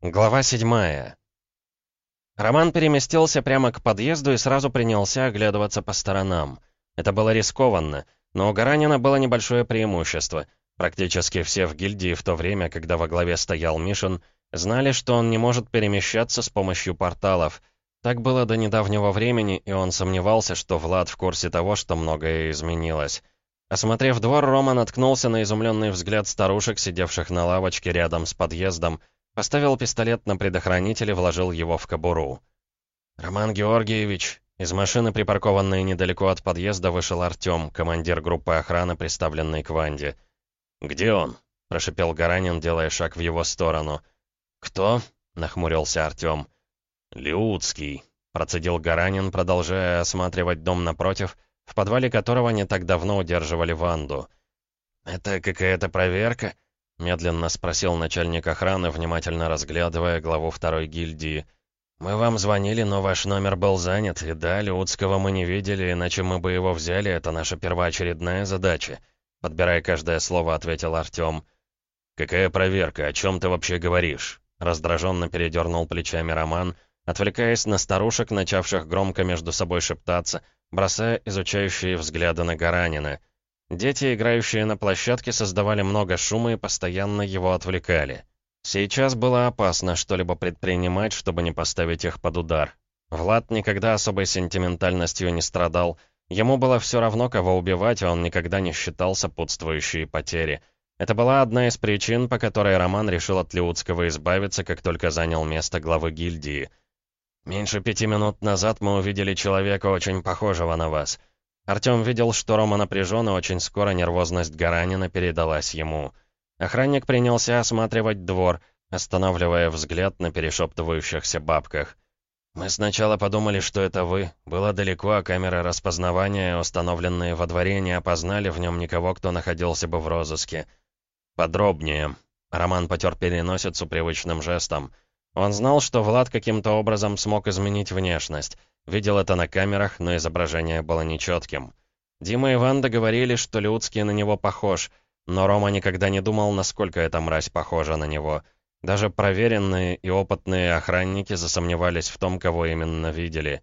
Глава седьмая. Роман переместился прямо к подъезду и сразу принялся оглядываться по сторонам. Это было рискованно, но у Гаранина было небольшое преимущество. Практически все в гильдии в то время, когда во главе стоял Мишин, знали, что он не может перемещаться с помощью порталов. Так было до недавнего времени, и он сомневался, что Влад в курсе того, что многое изменилось. Осмотрев двор, Рома наткнулся на изумленный взгляд старушек, сидевших на лавочке рядом с подъездом, Поставил пистолет на предохранитель и вложил его в кобуру. «Роман Георгиевич!» Из машины, припаркованной недалеко от подъезда, вышел Артём, командир группы охраны, представленной к Ванде. «Где он?» — прошипел Гаранин, делая шаг в его сторону. «Кто?» — нахмурился Артём. «Леуцкий», — процедил Гаранин, продолжая осматривать дом напротив, в подвале которого не так давно удерживали Ванду. «Это какая-то проверка?» Медленно спросил начальник охраны, внимательно разглядывая главу второй гильдии. «Мы вам звонили, но ваш номер был занят, и да, Леутского мы не видели, иначе мы бы его взяли, это наша первоочередная задача», подбирая каждое слово, ответил Артём. «Какая проверка? О чем ты вообще говоришь?» Раздраженно передернул плечами Роман, отвлекаясь на старушек, начавших громко между собой шептаться, бросая изучающие взгляды на Гаранина. Дети, играющие на площадке, создавали много шума и постоянно его отвлекали. Сейчас было опасно что-либо предпринимать, чтобы не поставить их под удар. Влад никогда особой сентиментальностью не страдал. Ему было все равно, кого убивать, а он никогда не считал сопутствующие потери. Это была одна из причин, по которой Роман решил от Леутского избавиться, как только занял место главы гильдии. «Меньше пяти минут назад мы увидели человека, очень похожего на вас. Артём видел, что Рома напряжен, и очень скоро нервозность Гаранина передалась ему. Охранник принялся осматривать двор, останавливая взгляд на перешептывающихся бабках. «Мы сначала подумали, что это вы. Было далеко, а камеры распознавания, установленные во дворе, не опознали в нем никого, кто находился бы в розыске. Подробнее». Роман потер переносицу привычным жестом. Он знал, что Влад каким-то образом смог изменить внешность. Видел это на камерах, но изображение было нечетким. Дима и Ванда говорили, что Людский на него похож, но Рома никогда не думал, насколько эта мразь похожа на него. Даже проверенные и опытные охранники засомневались в том, кого именно видели.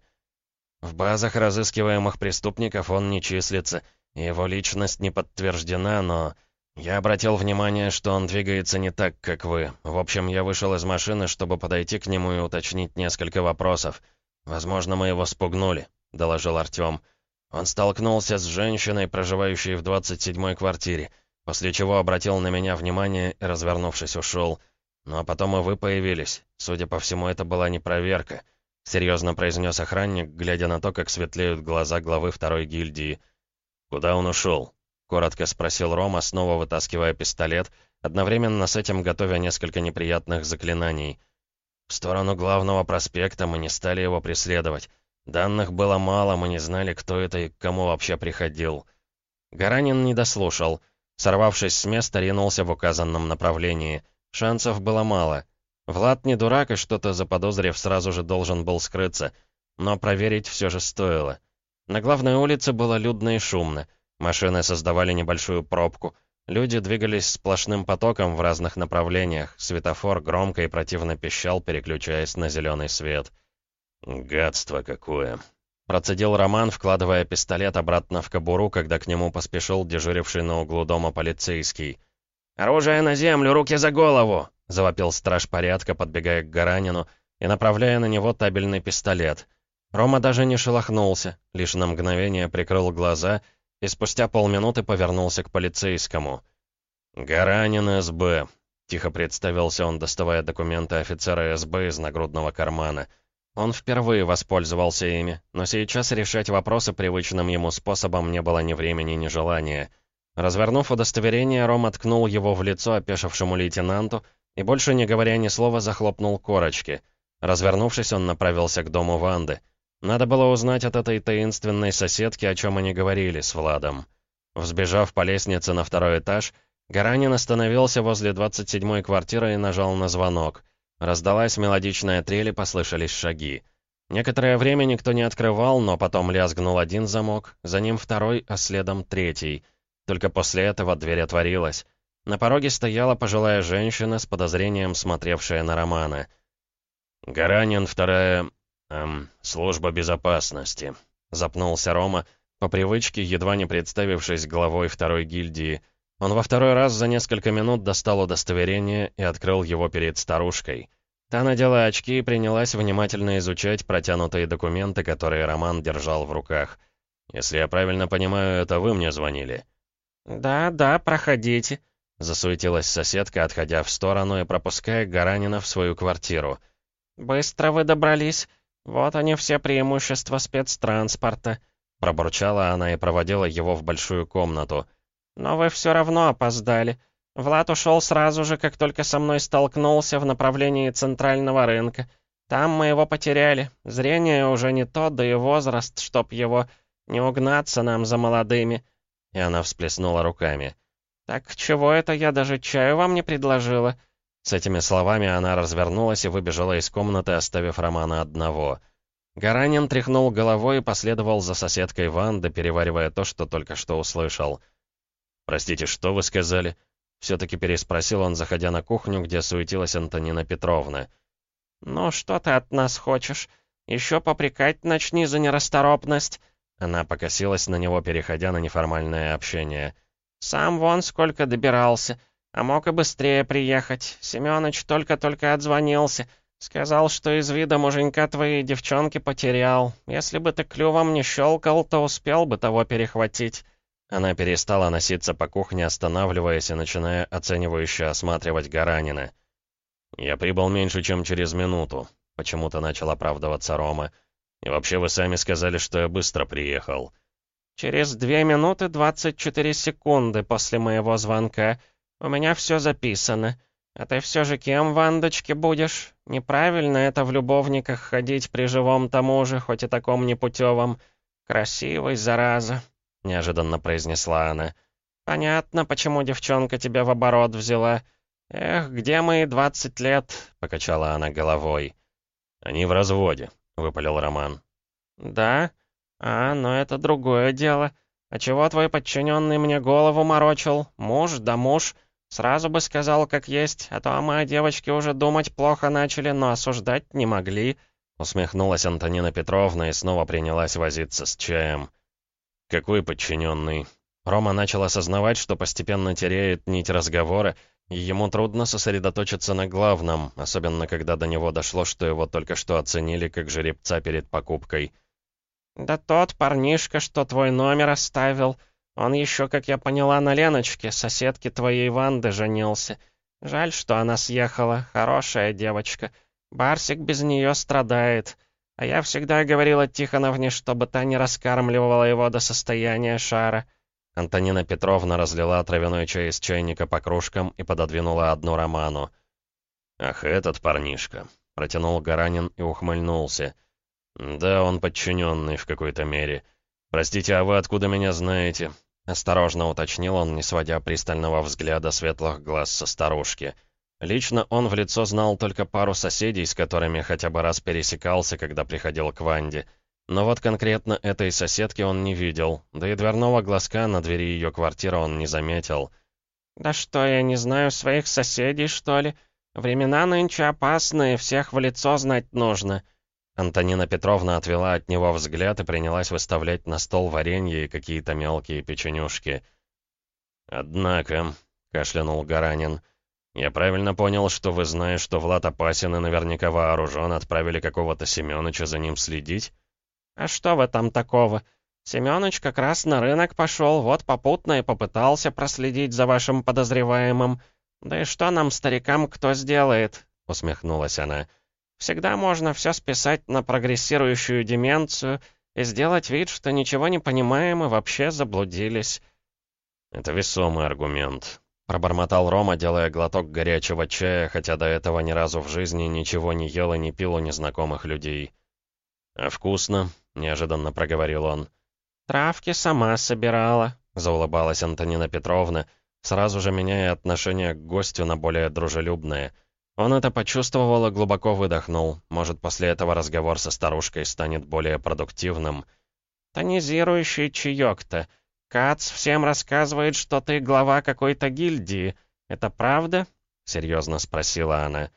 В базах разыскиваемых преступников он не числится, его личность не подтверждена, но... Я обратил внимание, что он двигается не так, как вы. В общем, я вышел из машины, чтобы подойти к нему и уточнить несколько вопросов. «Возможно, мы его спугнули», — доложил Артём. «Он столкнулся с женщиной, проживающей в 27-й квартире, после чего обратил на меня внимание и, развернувшись, ушел. Ну а потом и вы появились. Судя по всему, это была не проверка», — серьезно произнес охранник, глядя на то, как светлеют глаза главы второй гильдии. «Куда он ушел?» — коротко спросил Рома, снова вытаскивая пистолет, одновременно с этим готовя несколько неприятных заклинаний — в сторону главного проспекта мы не стали его преследовать. Данных было мало, мы не знали, кто это и к кому вообще приходил. Гаранин не дослушал. Сорвавшись с места, ринулся в указанном направлении. Шансов было мало. Влад не дурак и что-то заподозрив сразу же должен был скрыться. Но проверить все же стоило. На главной улице было людно и шумно. Машины создавали небольшую пробку — Люди двигались сплошным потоком в разных направлениях. Светофор громко и противно пищал, переключаясь на зеленый свет. «Гадство какое!» Процедил Роман, вкладывая пистолет обратно в кобуру, когда к нему поспешил дежуривший на углу дома полицейский. «Оружие на землю, руки за голову!» — завопил страж порядка, подбегая к Гаранину и направляя на него табельный пистолет. Рома даже не шелохнулся, лишь на мгновение прикрыл глаза — и спустя полминуты повернулся к полицейскому. «Гаранин СБ», — тихо представился он, доставая документы офицера СБ из нагрудного кармана. Он впервые воспользовался ими, но сейчас решать вопросы привычным ему способом не было ни времени, ни желания. Развернув удостоверение, Ром откнул его в лицо опешившему лейтенанту и, больше не говоря ни слова, захлопнул корочки. Развернувшись, он направился к дому Ванды. Надо было узнать от этой таинственной соседки, о чем они говорили с Владом. Взбежав по лестнице на второй этаж, Гаранин остановился возле 27-й квартиры и нажал на звонок. Раздалась мелодичная трель и послышались шаги. Некоторое время никто не открывал, но потом лязгнул один замок, за ним второй, а следом третий. Только после этого дверь отворилась. На пороге стояла пожилая женщина с подозрением смотревшая на Романа. «Гаранин, вторая... Эм, служба безопасности», — запнулся Рома, по привычке, едва не представившись главой второй гильдии. Он во второй раз за несколько минут достал удостоверение и открыл его перед старушкой. Та надела очки и принялась внимательно изучать протянутые документы, которые Роман держал в руках. «Если я правильно понимаю, это вы мне звонили?» «Да, да, проходите», — засуетилась соседка, отходя в сторону и пропуская Гаранина в свою квартиру. «Быстро вы добрались. Вот они все преимущества спецтранспорта», — пробурчала она и проводила его в большую комнату. «Но вы все равно опоздали. Влад ушел сразу же, как только со мной столкнулся в направлении центрального рынка. Там мы его потеряли. Зрение уже не то, да и возраст, чтоб его... Не угнаться нам за молодыми» и она всплеснула руками. «Так чего это я даже чаю вам не предложила?» С этими словами она развернулась и выбежала из комнаты, оставив Романа одного. Гаранин тряхнул головой и последовал за соседкой Ванды, переваривая то, что только что услышал. «Простите, что вы сказали?» Все-таки переспросил он, заходя на кухню, где суетилась Антонина Петровна. «Ну, что ты от нас хочешь? Еще попрекать начни за нерасторопность!» Она покосилась на него, переходя на неформальное общение. «Сам вон сколько добирался. А мог и быстрее приехать. Семёныч только-только отзвонился. Сказал, что из вида муженька твоей девчонки потерял. Если бы ты клювом не щелкал, то успел бы того перехватить». Она перестала носиться по кухне, останавливаясь и начиная оценивающе осматривать Гаранина. «Я прибыл меньше, чем через минуту», — почему-то начал оправдываться Рома. И вообще вы сами сказали, что я быстро приехал». «Через две минуты двадцать четыре секунды после моего звонка. У меня все записано. А ты все же кем, Вандочке, будешь? Неправильно это в любовниках ходить при живом тому же, хоть и таком непутевом. Красивый, зараза», — неожиданно произнесла она. «Понятно, почему девчонка тебя в оборот взяла. Эх, где мои двадцать лет?» — покачала она головой. «Они в разводе», — выпалил Роман. «Да? А, но это другое дело. А чего твой подчиненный мне голову морочил? Муж, да муж. Сразу бы сказал, как есть, а то мы о девочке уже думать плохо начали, но осуждать не могли». Усмехнулась Антонина Петровна и снова принялась возиться с чаем. «Какой подчиненный?» Рома начал осознавать, что постепенно теряет нить разговора, и ему трудно сосредоточиться на главном, особенно когда до него дошло, что его только что оценили как жеребца перед покупкой. «Да тот парнишка, что твой номер оставил, он еще, как я поняла, на Леночке, соседке твоей Ванды, женился. Жаль, что она съехала, хорошая девочка. Барсик без нее страдает. А я всегда говорила Тихоновне, чтобы та не раскармливала его до состояния шара». Антонина Петровна разлила травяной чай из чайника по кружкам и пододвинула одну Роману. «Ах, этот парнишка!» — протянул Гаранин и ухмыльнулся. «Да, он подчиненный в какой-то мере. Простите, а вы откуда меня знаете?» Осторожно уточнил он, не сводя пристального взгляда светлых глаз со старушки. Лично он в лицо знал только пару соседей, с которыми хотя бы раз пересекался, когда приходил к Ванде — но вот конкретно этой соседки он не видел, да и дверного глазка на двери ее квартиры он не заметил. «Да что, я не знаю своих соседей, что ли? Времена нынче опасные, всех в лицо знать нужно». Антонина Петровна отвела от него взгляд и принялась выставлять на стол варенье и какие-то мелкие печенюшки. «Однако», — кашлянул Гаранин, — «я правильно понял, что вы, зная, что Влад опасен и наверняка вооружен, отправили какого-то Семёныча за ним следить?» «А что в этом такого? Семёныч как раз на рынок пошел, вот попутно и попытался проследить за вашим подозреваемым. Да и что нам, старикам, кто сделает?» — усмехнулась она. «Всегда можно все списать на прогрессирующую деменцию и сделать вид, что ничего не понимаем и вообще заблудились». «Это весомый аргумент», — пробормотал Рома, делая глоток горячего чая, хотя до этого ни разу в жизни ничего не ел и не пил у незнакомых людей. «А вкусно?» неожиданно проговорил он. «Травки сама собирала», — заулыбалась Антонина Петровна, сразу же меняя отношение к гостю на более дружелюбное. Он это почувствовал и глубоко выдохнул. Может, после этого разговор со старушкой станет более продуктивным. «Тонизирующий чаек-то. Кац всем рассказывает, что ты глава какой-то гильдии», это правда?» — серьезно спросила она.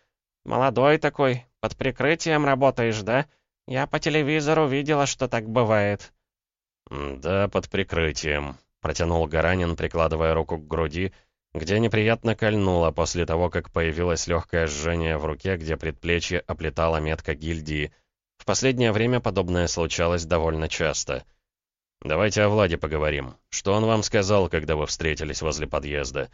«Молодой такой, под прикрытием работаешь, да? Я по телевизору видела, что так бывает». «Да, под прикрытием», — протянул Гаранин, прикладывая руку к груди, где неприятно кольнуло после того, как появилось легкое жжение в руке, где предплечье оплетала метка гильдии. В последнее время подобное случалось довольно часто. «Давайте о Владе поговорим. Что он вам сказал, когда вы встретились возле подъезда?»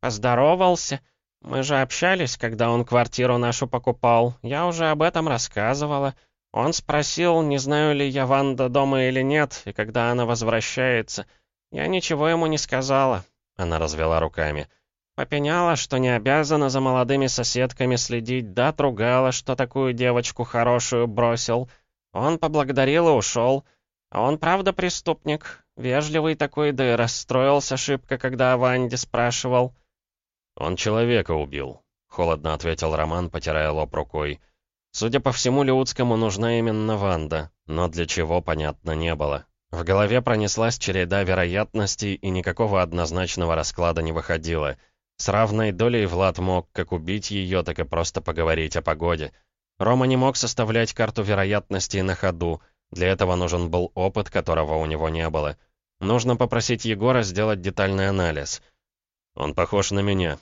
«Поздоровался. Мы же общались, когда он квартиру нашу покупал. Я уже об этом рассказывала. Он спросил, не знаю ли я Ванда дома или нет, и когда она возвращается. Я ничего ему не сказала. Она развела руками. Попеняла, что не обязана за молодыми соседками следить, да отругала, что такую девочку хорошую бросил. Он поблагодарил и ушел. А он правда преступник. Вежливый такой, да и расстроился шибко, когда о Ванде спрашивал. «Он человека убил», — холодно ответил Роман, потирая лоб рукой. Судя по всему, Леутскому нужна именно Ванда, но для чего, понятно, не было. В голове пронеслась череда вероятностей, и никакого однозначного расклада не выходило. С равной долей Влад мог как убить ее, так и просто поговорить о погоде. Рома не мог составлять карту вероятностей на ходу, для этого нужен был опыт, которого у него не было. Нужно попросить Егора сделать детальный анализ. «Он похож на меня».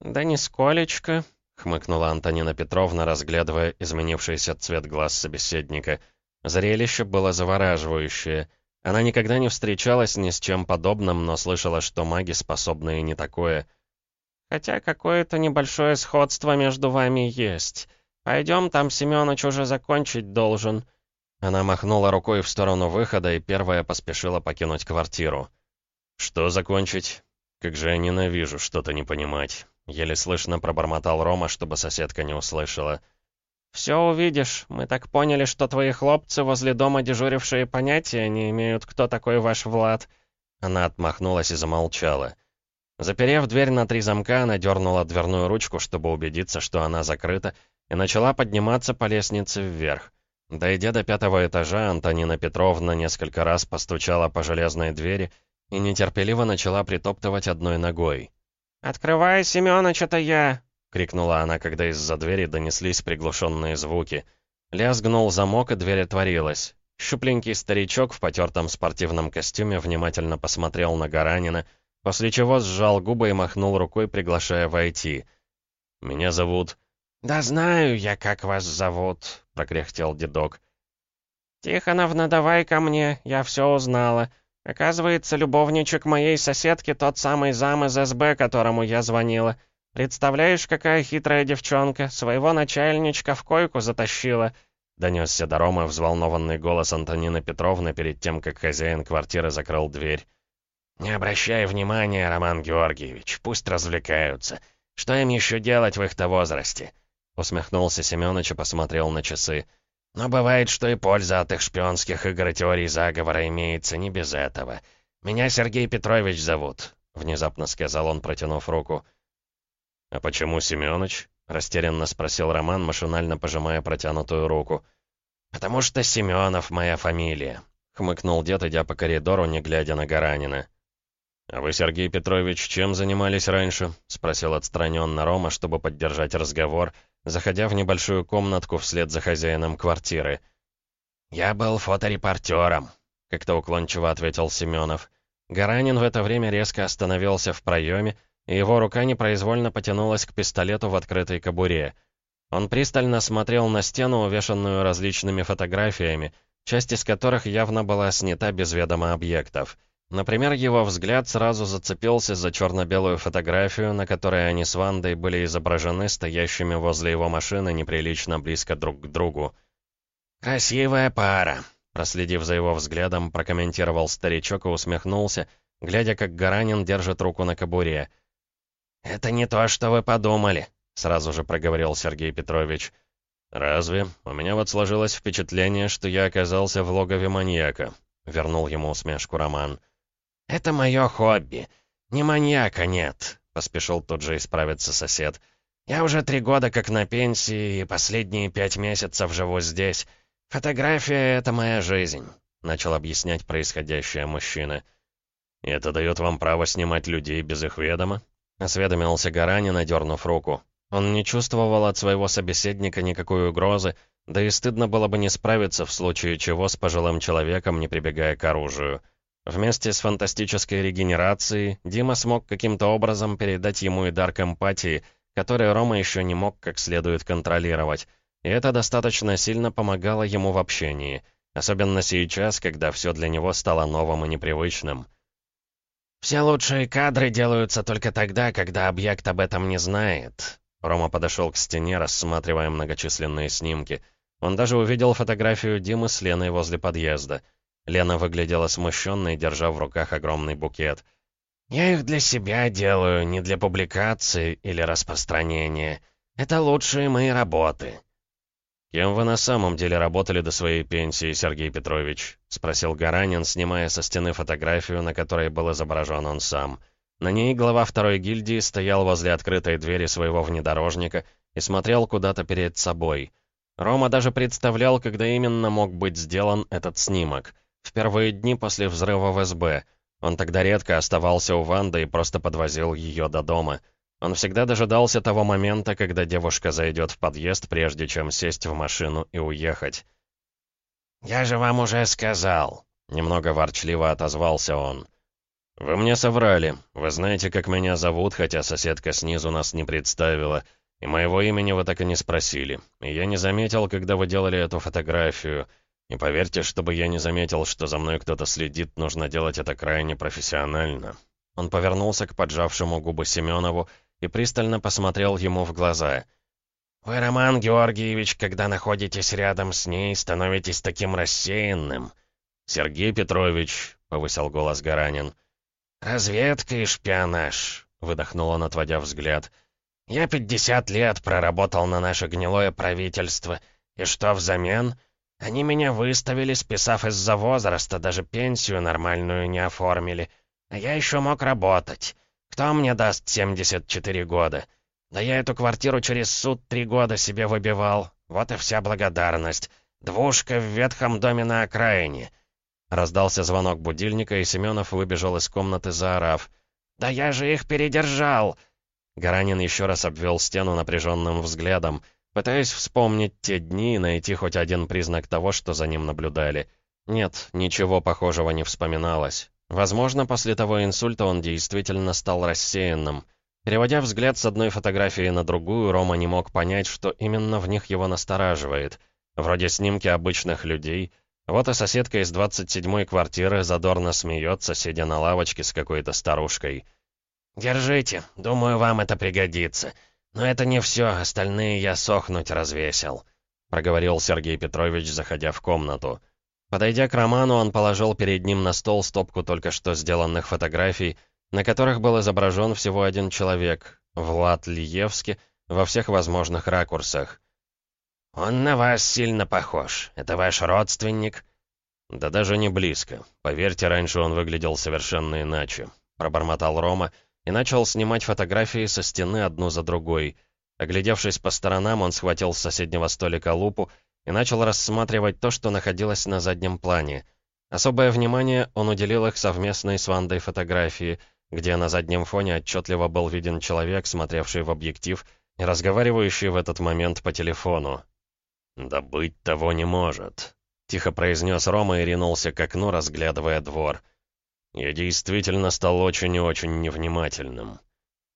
«Да нисколечко», — хмыкнула Антонина Петровна, разглядывая изменившийся цвет глаз собеседника. Зрелище было завораживающее — она никогда не встречалась ни с чем подобным, но слышала, что маги способны и не такое. «Хотя какое-то небольшое сходство между вами есть. Пойдем, там Семёныч уже закончить должен». Она махнула рукой в сторону выхода и первая поспешила покинуть квартиру. «Что закончить? Как же я ненавижу что-то не понимать». Еле слышно пробормотал Рома, чтобы соседка не услышала. «Все увидишь. Мы так поняли, что твои хлопцы возле дома дежурившие понятия не имеют, кто такой ваш Влад». Она отмахнулась и замолчала. Заперев дверь на три замка, она дернула дверную ручку, чтобы убедиться, что она закрыта, и начала подниматься по лестнице вверх. Дойдя до пятого этажа, Антонина Петровна несколько раз постучала по железной двери и нетерпеливо начала притоптывать одной ногой. «Открывай, Семёныч, это я!» — крикнула она, когда из-за двери донеслись приглушенные звуки. Лязгнул замок, и дверь отворилась. Щупленький старичок в потертом спортивном костюме внимательно посмотрел на Гаранина, после чего сжал губы и махнул рукой, приглашая войти. «Меня зовут...» «Да знаю я, как вас зовут», — прокряхтел дедок. «Тихоновна, давай ко мне, я все узнала. Оказывается, любовничек моей соседки тот самый зам из СБ, которому я звонила. «Представляешь, какая хитрая девчонка, своего начальничка в койку затащила!» Донесся до Ромы взволнованный голос Антонины Петровны перед тем, как хозяин квартиры закрыл дверь. «Не обращай внимания, Роман Георгиевич, пусть развлекаются. Что им еще делать в их-то возрасте?» Усмехнулся Семёныч и посмотрел на часы. «Но бывает, что и польза от их шпионских игр и теорий заговора имеется не без этого. Меня Сергей Петрович зовут», — внезапно сказал он, протянув руку. «А почему Семёныч?» — растерянно спросил Роман, машинально пожимая протянутую руку. «Потому что Семёнов моя фамилия», — хмыкнул дед, идя по коридору, не глядя на Гаранина. «А вы, Сергей Петрович, чем занимались раньше?» — спросил отстраненно Рома, чтобы поддержать разговор, заходя в небольшую комнатку вслед за хозяином квартиры. «Я был фоторепортером», — как-то уклончиво ответил Семёнов. Гаранин в это время резко остановился в проеме, и его рука непроизвольно потянулась к пистолету в открытой кобуре. Он пристально смотрел на стену, увешанную различными фотографиями, часть из которых явно была снята без ведома объектов. Например, его взгляд сразу зацепился за черно-белую фотографию, на которой они с Вандой были изображены стоящими возле его машины неприлично близко друг к другу. «Красивая пара», проследив за его взглядом, прокомментировал старичок и усмехнулся, глядя, как Гаранин держит руку на кобуре — «Это не то, что вы подумали», — сразу же проговорил Сергей Петрович. «Разве? У меня вот сложилось впечатление, что я оказался в логове маньяка», — вернул ему усмешку Роман. «Это мое хобби. Не маньяка нет», — поспешил тут же исправиться сосед. «Я уже три года как на пенсии, и последние пять месяцев живу здесь. Фотография — это моя жизнь», — начал объяснять происходящее мужчина. «И это дает вам право снимать людей без их ведома?» Осведомился Гаранин, одернув руку. Он не чувствовал от своего собеседника никакой угрозы, да и стыдно было бы не справиться в случае чего с пожилым человеком, не прибегая к оружию. Вместе с фантастической регенерацией Дима смог каким-то образом передать ему и дар к эмпатии, который Рома еще не мог как следует контролировать, и это достаточно сильно помогало ему в общении, особенно сейчас, когда все для него стало новым и непривычным. «Все лучшие кадры делаются только тогда, когда объект об этом не знает». Рома подошел к стене, рассматривая многочисленные снимки. Он даже увидел фотографию Димы с Леной возле подъезда — Лена выглядела смущенной, держа в руках огромный букет. «Я их для себя делаю, не для публикации или распространения. Это лучшие мои работы». «Кем вы на самом деле работали до своей пенсии, Сергей Петрович?» — спросил Гаранин, снимая со стены фотографию, на которой был изображен он сам. На ней глава второй гильдии стоял возле открытой двери своего внедорожника и смотрел куда-то перед собой. Рома даже представлял, когда именно мог быть сделан этот снимок — в первые дни после взрыва в СБ. Он тогда редко оставался у Ванды и просто подвозил ее до дома. Он всегда дожидался того момента, когда девушка зайдет в подъезд, прежде чем сесть в машину и уехать. «Я же вам уже сказал», — немного ворчливо отозвался он. «Вы мне соврали. Вы знаете, как меня зовут, хотя соседка снизу нас не представила. И моего имени вы так и не спросили. И я не заметил, когда вы делали эту фотографию. И поверьте, чтобы я не заметил, что за мной кто-то следит, нужно делать это крайне профессионально». Он повернулся к поджавшему губы Семенову и пристально посмотрел ему в глаза. «Вы, Роман Георгиевич, когда находитесь рядом с ней, становитесь таким рассеянным». «Сергей Петрович», — повысил голос Гаранин. «Разведка и шпионаж», — выдохнул он, отводя взгляд. «Я пятьдесят лет проработал на наше гнилое правительство. И что взамен?» Они меня выставили, списав из-за возраста, даже пенсию нормальную не оформили. А я еще мог работать. Кто мне даст 74 года? Да я эту квартиру через суд три года себе выбивал. Вот и вся благодарность. Двушка в ветхом доме на окраине. Раздался звонок будильника, и Семенов выбежал из комнаты, заорав. «Да я же их передержал!» Гаранин еще раз обвел стену напряженным взглядом. Пытаясь вспомнить те дни и найти хоть один признак того, что за ним наблюдали. Нет, ничего похожего не вспоминалось. Возможно, после того инсульта он действительно стал рассеянным. Переводя взгляд с одной фотографии на другую, Рома не мог понять, что именно в них его настораживает. Вроде снимки обычных людей. Вот и соседка из 27-й квартиры задорно смеется, сидя на лавочке с какой-то старушкой. «Держите, думаю, вам это пригодится. «Но это не все, остальные я сохнуть развесил», — проговорил Сергей Петрович, заходя в комнату. Подойдя к Роману, он положил перед ним на стол стопку только что сделанных фотографий, на которых был изображен всего один человек — Влад Лиевский, во всех возможных ракурсах. «Он на вас сильно похож. Это ваш родственник?» «Да даже не близко. Поверьте, раньше он выглядел совершенно иначе», — пробормотал Рома, — и начал снимать фотографии со стены одну за другой. Оглядевшись по сторонам, он схватил с соседнего столика лупу и начал рассматривать то, что находилось на заднем плане. Особое внимание он уделил их совместной с Вандой фотографии, где на заднем фоне отчетливо был виден человек, смотревший в объектив и разговаривающий в этот момент по телефону. «Да быть того не может», — тихо произнес Рома и ринулся к окну, разглядывая двор. Я действительно стал очень и очень невнимательным.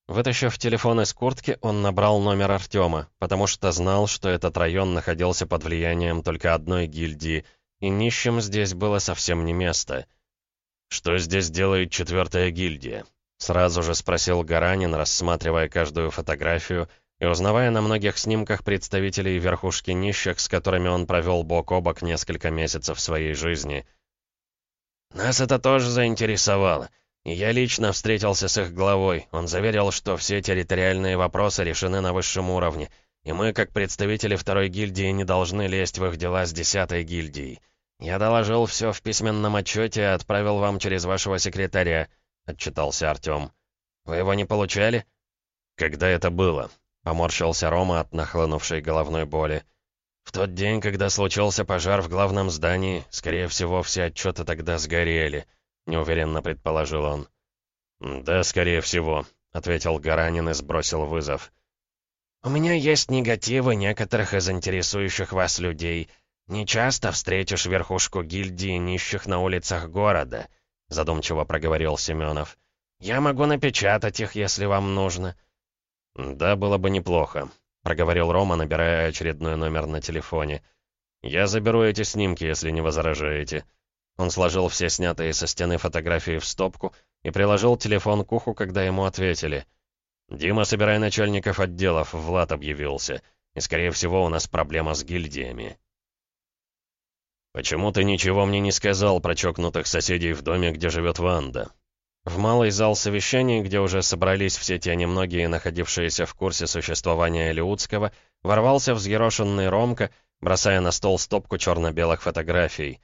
Вытащив телефон из куртки, он набрал номер Артема, потому что знал, что этот район находился под влиянием только одной гильдии, и нищим здесь было совсем не место. «Что здесь делает четвертая гильдия?» Сразу же спросил Гаранин, рассматривая каждую фотографию и узнавая на многих снимках представителей верхушки нищих, с которыми он провел бок о бок несколько месяцев своей жизни — нас это тоже заинтересовало. Я лично встретился с их главой. Он заверил, что все территориальные вопросы решены на высшем уровне, и мы, как представители второй гильдии, не должны лезть в их дела с десятой гильдией. Я доложил все в письменном отчете и отправил вам через вашего секретаря», — отчитался Артем. «Вы его не получали?» «Когда это было?» — поморщился Рома от нахлынувшей головной боли. В тот день, когда случился пожар в главном здании, скорее всего, все отчеты тогда сгорели, неуверенно предположил он. Да, скорее всего. ответил Гаранин и сбросил вызов. «У меня есть негативы некоторых из интересующих вас людей. Не часто встретишь верхушку гильдии нищих на улицах города», — задумчиво проговорил Семенов. «Я могу напечатать их, если вам нужно». «Да, было бы неплохо», — проговорил Рома, набирая очередной номер на телефоне. «Я заберу эти снимки, если не возражаете». Он сложил все снятые со стены фотографии в стопку и приложил телефон к уху, когда ему ответили. «Дима, собирай начальников отделов, Влад объявился. И, скорее всего, у нас проблема с гильдиями». «Почему ты ничего мне не сказал про чокнутых соседей в доме, где живет Ванда?» В малый зал совещаний, где уже собрались все те немногие, находившиеся в курсе существования Леутского, ворвался взъерошенный Ромка, бросая на стол стопку черно-белых фотографий.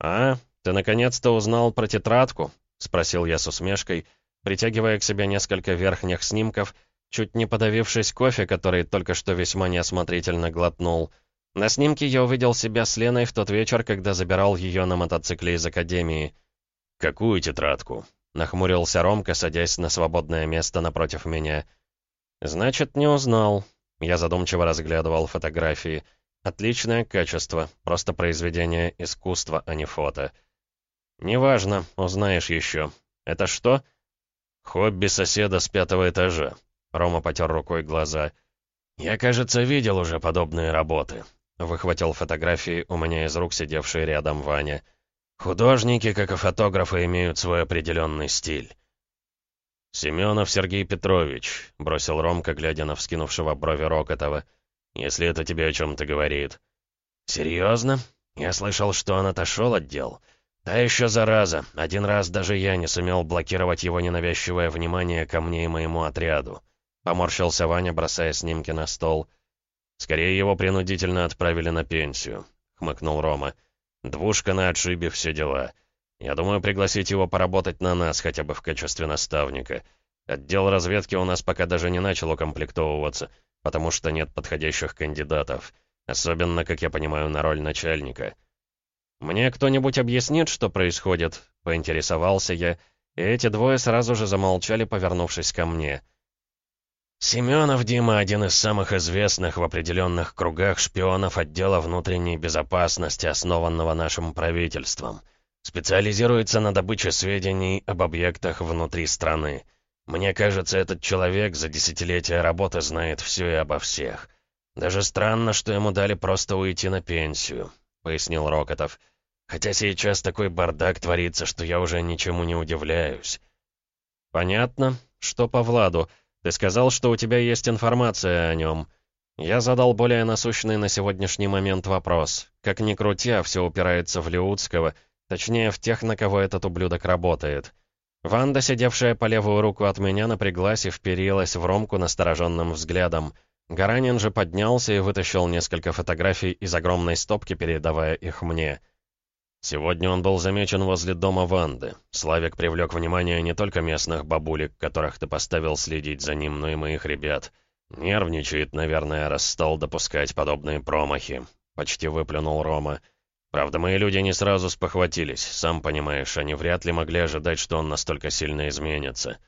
«А, ты наконец-то узнал про тетрадку?» — спросил я с усмешкой, притягивая к себе несколько верхних снимков, чуть не подавившись кофе, который только что весьма неосмотрительно глотнул. На снимке я увидел себя с Леной в тот вечер, когда забирал ее на мотоцикле из академии. «Какую тетрадку?» — нахмурился Ромка, садясь на свободное место напротив меня. «Значит, не узнал». Я задумчиво разглядывал фотографии. «Отличное качество, просто произведение искусства, а не фото». «Неважно, узнаешь еще. Это что?» «Хобби соседа с пятого этажа». Рома потер рукой глаза. «Я, кажется, видел уже подобные работы», — выхватил фотографии у меня из рук, сидевший рядом Ваня. «Художники, как и фотографы, имеют свой определенный стиль». «Семенов Сергей Петрович», — бросил Ромка, глядя на вскинувшего брови Рокотова. «Если это тебе о чем-то говорит». «Серьезно? Я слышал, что он отошел от дел. Та еще зараза. Один раз даже я не сумел блокировать его ненавязчивое внимание ко мне и моему отряду». Поморщился Ваня, бросая снимки на стол. «Скорее его принудительно отправили на пенсию», — хмыкнул Рома. «Двушка на отшибе, все дела. Я думаю, пригласить его поработать на нас, хотя бы в качестве наставника. Отдел разведки у нас пока даже не начал укомплектовываться, потому что нет подходящих кандидатов. Особенно, как я понимаю, на роль начальника». «Мне кто-нибудь объяснит, что происходит?» — поинтересовался я, и эти двое сразу же замолчали, повернувшись ко мне. Семенов Дима один из самых известных в определенных кругах шпионов отдела внутренней безопасности, основанного нашим правительством. Специализируется на добыче сведений об объектах внутри страны. Мне кажется, этот человек за десятилетия работы знает все и обо всех. Даже странно, что ему дали просто уйти на пенсию, — пояснил Рокотов. Хотя сейчас такой бардак творится, что я уже ничему не удивляюсь. Понятно. Что по Владу? Ты сказал, что у тебя есть информация о нем. Я задал более насущный на сегодняшний момент вопрос. Как ни крути, а все упирается в Леутского, точнее, в тех, на кого этот ублюдок работает. Ванда, сидевшая по левую руку от меня, напряглась и вперилась в Ромку настороженным взглядом. Гаранин же поднялся и вытащил несколько фотографий из огромной стопки, передавая их мне. Сегодня он был замечен возле дома Ванды. Славик привлек внимание не только местных бабулек, которых ты поставил следить за ним, но и моих ребят. Нервничает, наверное, раз стал допускать подобные промахи. Почти выплюнул Рома. Правда, мои люди не сразу спохватились. Сам понимаешь, они вряд ли могли ожидать, что он настолько сильно изменится.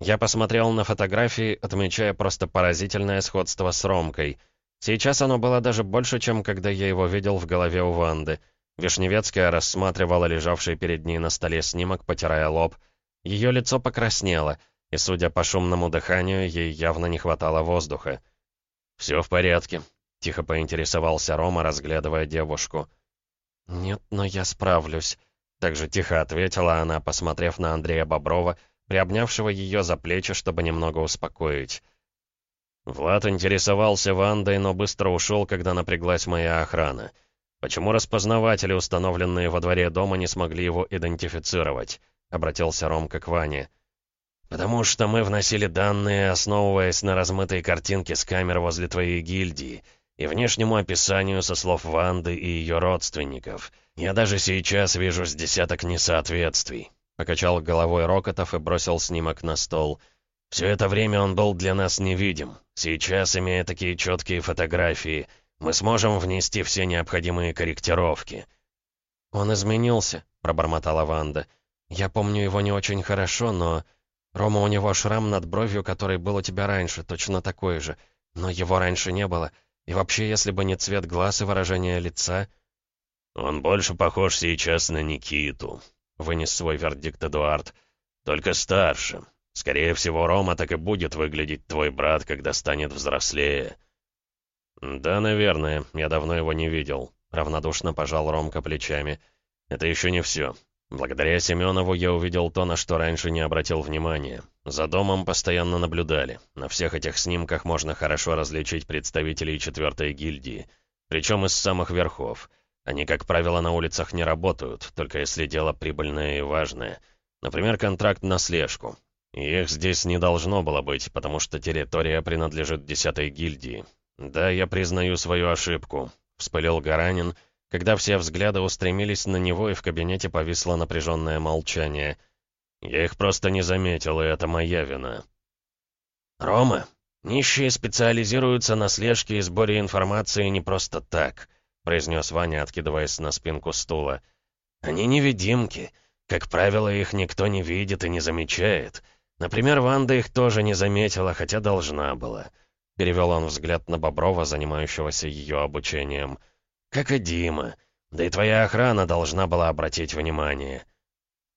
Я посмотрел на фотографии, отмечая просто поразительное сходство с Ромкой. Сейчас оно было даже больше, чем когда я его видел в голове у Ванды — Вишневецкая рассматривала лежавший перед ней на столе снимок, потирая лоб. Ее лицо покраснело, и, судя по шумному дыханию, ей явно не хватало воздуха. «Все в порядке», — тихо поинтересовался Рома, разглядывая девушку. «Нет, но я справлюсь», — так же тихо ответила она, посмотрев на Андрея Боброва, приобнявшего ее за плечи, чтобы немного успокоить. Влад интересовался Вандой, но быстро ушел, когда напряглась моя охрана. «Почему распознаватели, установленные во дворе дома, не смогли его идентифицировать?» — обратился Ромка к Ване. «Потому что мы вносили данные, основываясь на размытой картинке с камер возле твоей гильдии и внешнему описанию со слов Ванды и ее родственников. Я даже сейчас вижу с десяток несоответствий», — покачал головой Рокотов и бросил снимок на стол. «Все это время он был для нас невидим. Сейчас, имея такие четкие фотографии, — мы сможем внести все необходимые корректировки». «Он изменился», — пробормотала Ванда. «Я помню его не очень хорошо, но...» Рома, у него шрам над бровью, который был у тебя раньше, точно такой же. Но его раньше не было. И вообще, если бы не цвет глаз и выражение лица...» «Он больше похож сейчас на Никиту», — вынес свой вердикт Эдуард. «Только старше. Скорее всего, Рома так и будет выглядеть твой брат, когда станет взрослее». «Да, наверное. Я давно его не видел», — равнодушно пожал Ромка плечами. «Это еще не все. Благодаря Семенову я увидел то, на что раньше не обратил внимания. За домом постоянно наблюдали. На всех этих снимках можно хорошо различить представителей четвертой гильдии. Причем из самых верхов. Они, как правило, на улицах не работают, только если дело прибыльное и важное. Например, контракт на слежку. И их здесь не должно было быть, потому что территория принадлежит десятой гильдии. Да, я признаю свою ошибку. Вспылил Гаранин, когда все взгляды устремились на него, и в кабинете повисло напряженное молчание. Я их просто не заметил, и это моя вина. «Рома, нищие специализируются на слежке и сборе информации не просто так», произнес Ваня, откидываясь на спинку стула. «Они невидимки. Как правило, их никто не видит и не замечает. Например, Ванда их тоже не заметила, хотя должна была». Перевел он взгляд на Боброва, занимающегося ее обучением. «Как и Дима. Да и твоя охрана должна была обратить внимание».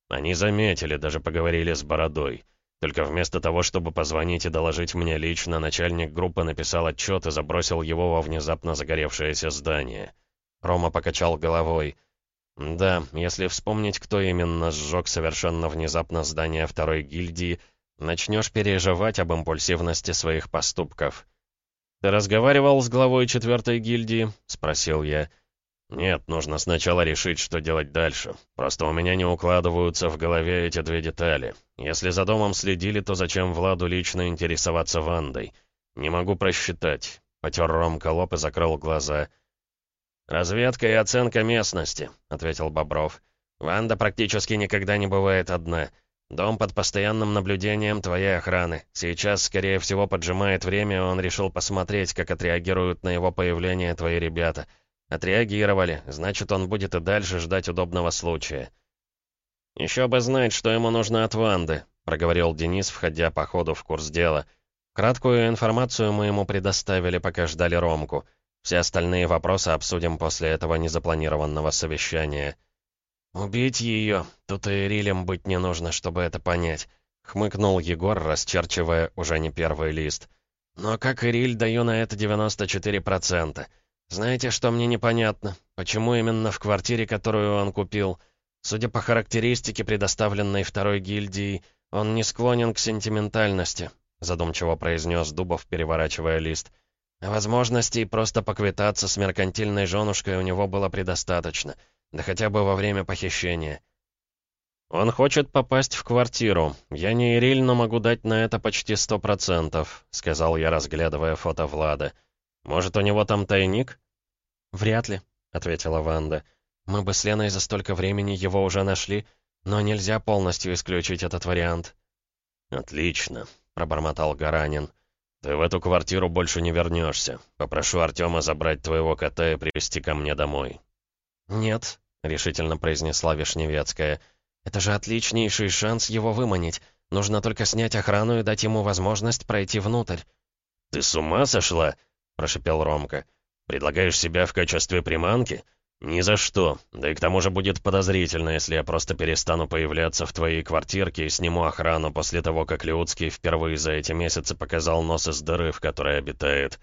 Они заметили, даже поговорили с Бородой. Только вместо того, чтобы позвонить и доложить мне лично, начальник группы написал отчет и забросил его во внезапно загоревшееся здание. Рома покачал головой. Да, если вспомнить, кто именно сжег совершенно внезапно здание второй гильдии, начнешь переживать об импульсивности своих поступков. «Ты разговаривал с главой четвертой гильдии?» — спросил я. «Нет, нужно сначала решить, что делать дальше. Просто у меня не укладываются в голове эти две детали. Если за домом следили, то зачем Владу лично интересоваться Вандой? Не могу просчитать». Потер Ромка лоб и закрыл глаза. «Разведка и оценка местности», — ответил Бобров. «Ванда практически никогда не бывает одна». «Дом под постоянным наблюдением твоей охраны. Сейчас, скорее всего, поджимает время, он решил посмотреть, как отреагируют на его появление твои ребята. Отреагировали, значит, он будет и дальше ждать удобного случая». «Еще бы знать, что ему нужно от Ванды», — проговорил Денис, входя по ходу в курс дела. «Краткую информацию мы ему предоставили, пока ждали Ромку. Все остальные вопросы обсудим после этого незапланированного совещания». «Убить ее? Тут и Рилем быть не нужно, чтобы это понять», — хмыкнул Егор, расчерчивая уже не первый лист. «Но как и Риль, даю на это 94%. Знаете, что мне непонятно? Почему именно в квартире, которую он купил? Судя по характеристике, предоставленной второй гильдией, он не склонен к сентиментальности», — задумчиво произнес Дубов, переворачивая лист. «Возможностей просто поквитаться с меркантильной женушкой у него было предостаточно». Да хотя бы во время похищения. «Он хочет попасть в квартиру. Я не Ириль, но могу дать на это почти сто процентов», — сказал я, разглядывая фото Влада. «Может, у него там тайник?» «Вряд ли», — ответила Ванда. «Мы бы с Леной за столько времени его уже нашли, но нельзя полностью исключить этот вариант». «Отлично», — пробормотал Гаранин. «Ты в эту квартиру больше не вернешься. Попрошу Артема забрать твоего кота и привезти ко мне домой. «Нет», — решительно произнесла Вишневецкая. «Это же отличнейший шанс его выманить. Нужно только снять охрану и дать ему возможность пройти внутрь». «Ты с ума сошла?» — прошипел Ромка. «Предлагаешь себя в качестве приманки? Ни за что. Да и к тому же будет подозрительно, если я просто перестану появляться в твоей квартирке и сниму охрану после того, как Леуцкий впервые за эти месяцы показал нос из дыры, в которой обитает».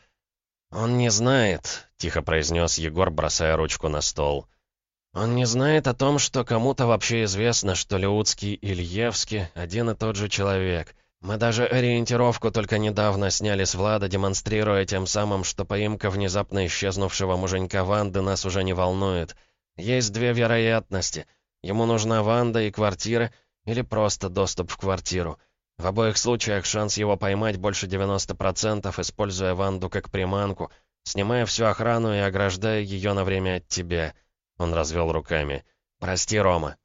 «Он не знает», — тихо произнес Егор, бросая ручку на стол. Он не знает о том, что кому-то вообще известно, что Леуцкий и Ильевский — один и тот же человек. Мы даже ориентировку только недавно сняли с Влада, демонстрируя тем самым, что поимка внезапно исчезнувшего муженька Ванды нас уже не волнует. Есть две вероятности. Ему нужна Ванда и квартира, или просто доступ в квартиру. В обоих случаях шанс его поймать больше 90%, используя Ванду как приманку, снимая всю охрану и ограждая ее на время от тебя — он развел руками. «Прости, Рома».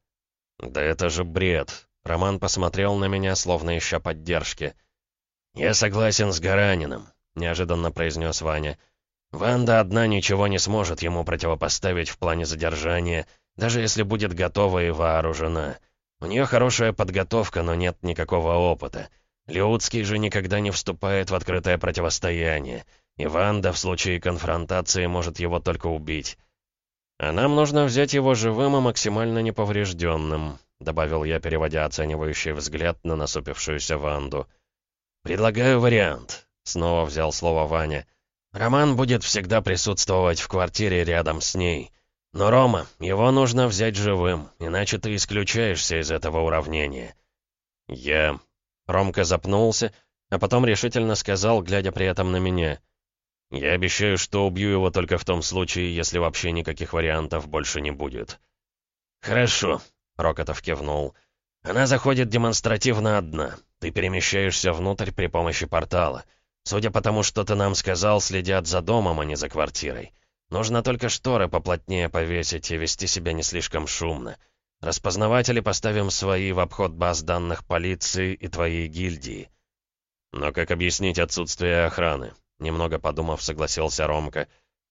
«Да это же бред!» Роман посмотрел на меня, словно ища поддержки. «Я согласен с Гараниным», — неожиданно произнес Ваня. «Ванда одна ничего не сможет ему противопоставить в плане задержания, даже если будет готова и вооружена. У нее хорошая подготовка, но нет никакого опыта. Леутский же никогда не вступает в открытое противостояние, и Ванда в случае конфронтации может его только убить. «А нам нужно взять его живым и максимально неповрежденным», добавил я, переводя оценивающий взгляд на насупившуюся Ванду. «Предлагаю вариант», — снова взял слово Ваня. «Роман будет всегда присутствовать в квартире рядом с ней. Но, Рома, его нужно взять живым, иначе ты исключаешься из этого уравнения». «Я...» Ромка запнулся, а потом решительно сказал, глядя при этом на меня. «Я обещаю, что убью его только в том случае, если вообще никаких вариантов больше не будет». «Хорошо», — Рокотов кивнул. «Она заходит демонстративно одна. Ты перемещаешься внутрь при помощи портала. Судя по тому, что ты нам сказал, следят за домом, а не за квартирой. Нужно только шторы поплотнее повесить и вести себя не слишком шумно. Распознаватели поставим свои в обход баз данных полиции и твоей гильдии. Но как объяснить отсутствие охраны? Немного подумав, согласился Ромка.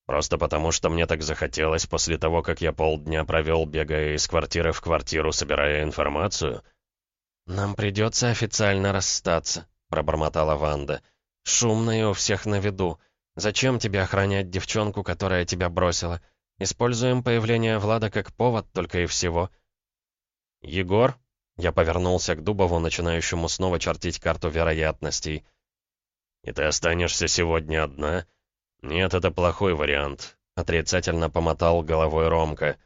Просто потому, что мне так захотелось после того, как я полдня провел, бегая из квартиры в квартиру, собирая информацию. «Нам придется официально расстаться», — пробормотала Ванда. «Шумно и у всех на виду. Зачем тебе охранять девчонку, которая тебя бросила? Используем появление Влада как повод только и всего». «Егор?» Я повернулся к Дубову, начинающему снова чертить карту вероятностей. «И ты останешься сегодня одна?» «Нет, это плохой вариант», — отрицательно помотал головой Ромка.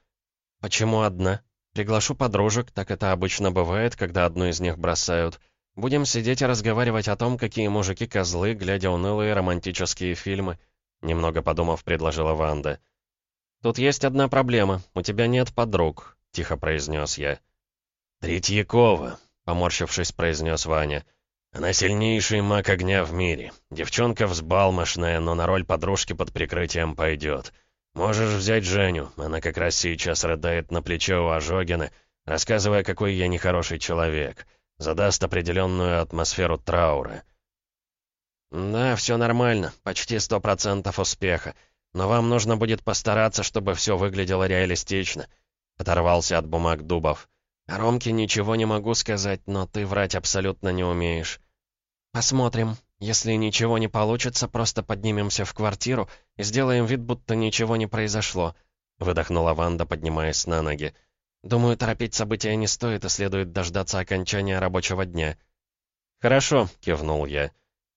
«Почему одна? Приглашу подружек, так это обычно бывает, когда одну из них бросают. Будем сидеть и разговаривать о том, какие мужики козлы, глядя унылые романтические фильмы», — немного подумав, предложила Ванда. «Тут есть одна проблема. У тебя нет подруг», — тихо произнес я. «Третьякова», — поморщившись, произнес Ваня. «Она сильнейший маг огня в мире. Девчонка взбалмошная, но на роль подружки под прикрытием пойдет. Можешь взять Женю, она как раз сейчас рыдает на плечо у Ожогина, рассказывая, какой я нехороший человек» задаст определенную атмосферу траура. «Да, все нормально, почти сто процентов успеха. Но вам нужно будет постараться, чтобы все выглядело реалистично», — оторвался от бумаг Дубов. «О Ромке ничего не могу сказать, но ты врать абсолютно не умеешь». «Посмотрим. Если ничего не получится, просто поднимемся в квартиру и сделаем вид, будто ничего не произошло», — выдохнула Ванда, поднимаясь на ноги. Думаю, торопить события не стоит и следует дождаться окончания рабочего дня». «Хорошо», — кивнул я.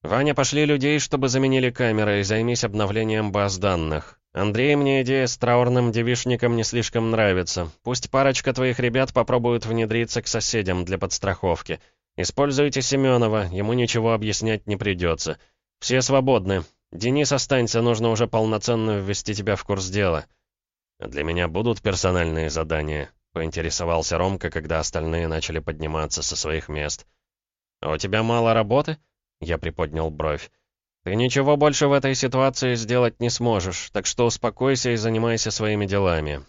«Ваня, пошли людей, чтобы заменили камеры, и займись обновлением баз данных. Андрей, мне идея с траурным девишником не слишком нравится. Пусть парочка твоих ребят попробуют внедриться к соседям для подстраховки. Используйте Семенова, ему ничего объяснять не придется. Все свободны. Денис, останься, нужно уже полноценно ввести тебя в курс дела». «Для меня будут персональные задания?» поинтересовался Ромка, когда остальные начали подниматься со своих мест. «А «У тебя мало работы?» Я приподнял бровь. «Ты ничего больше в этой ситуации сделать не сможешь, так что успокойся и занимайся своими делами.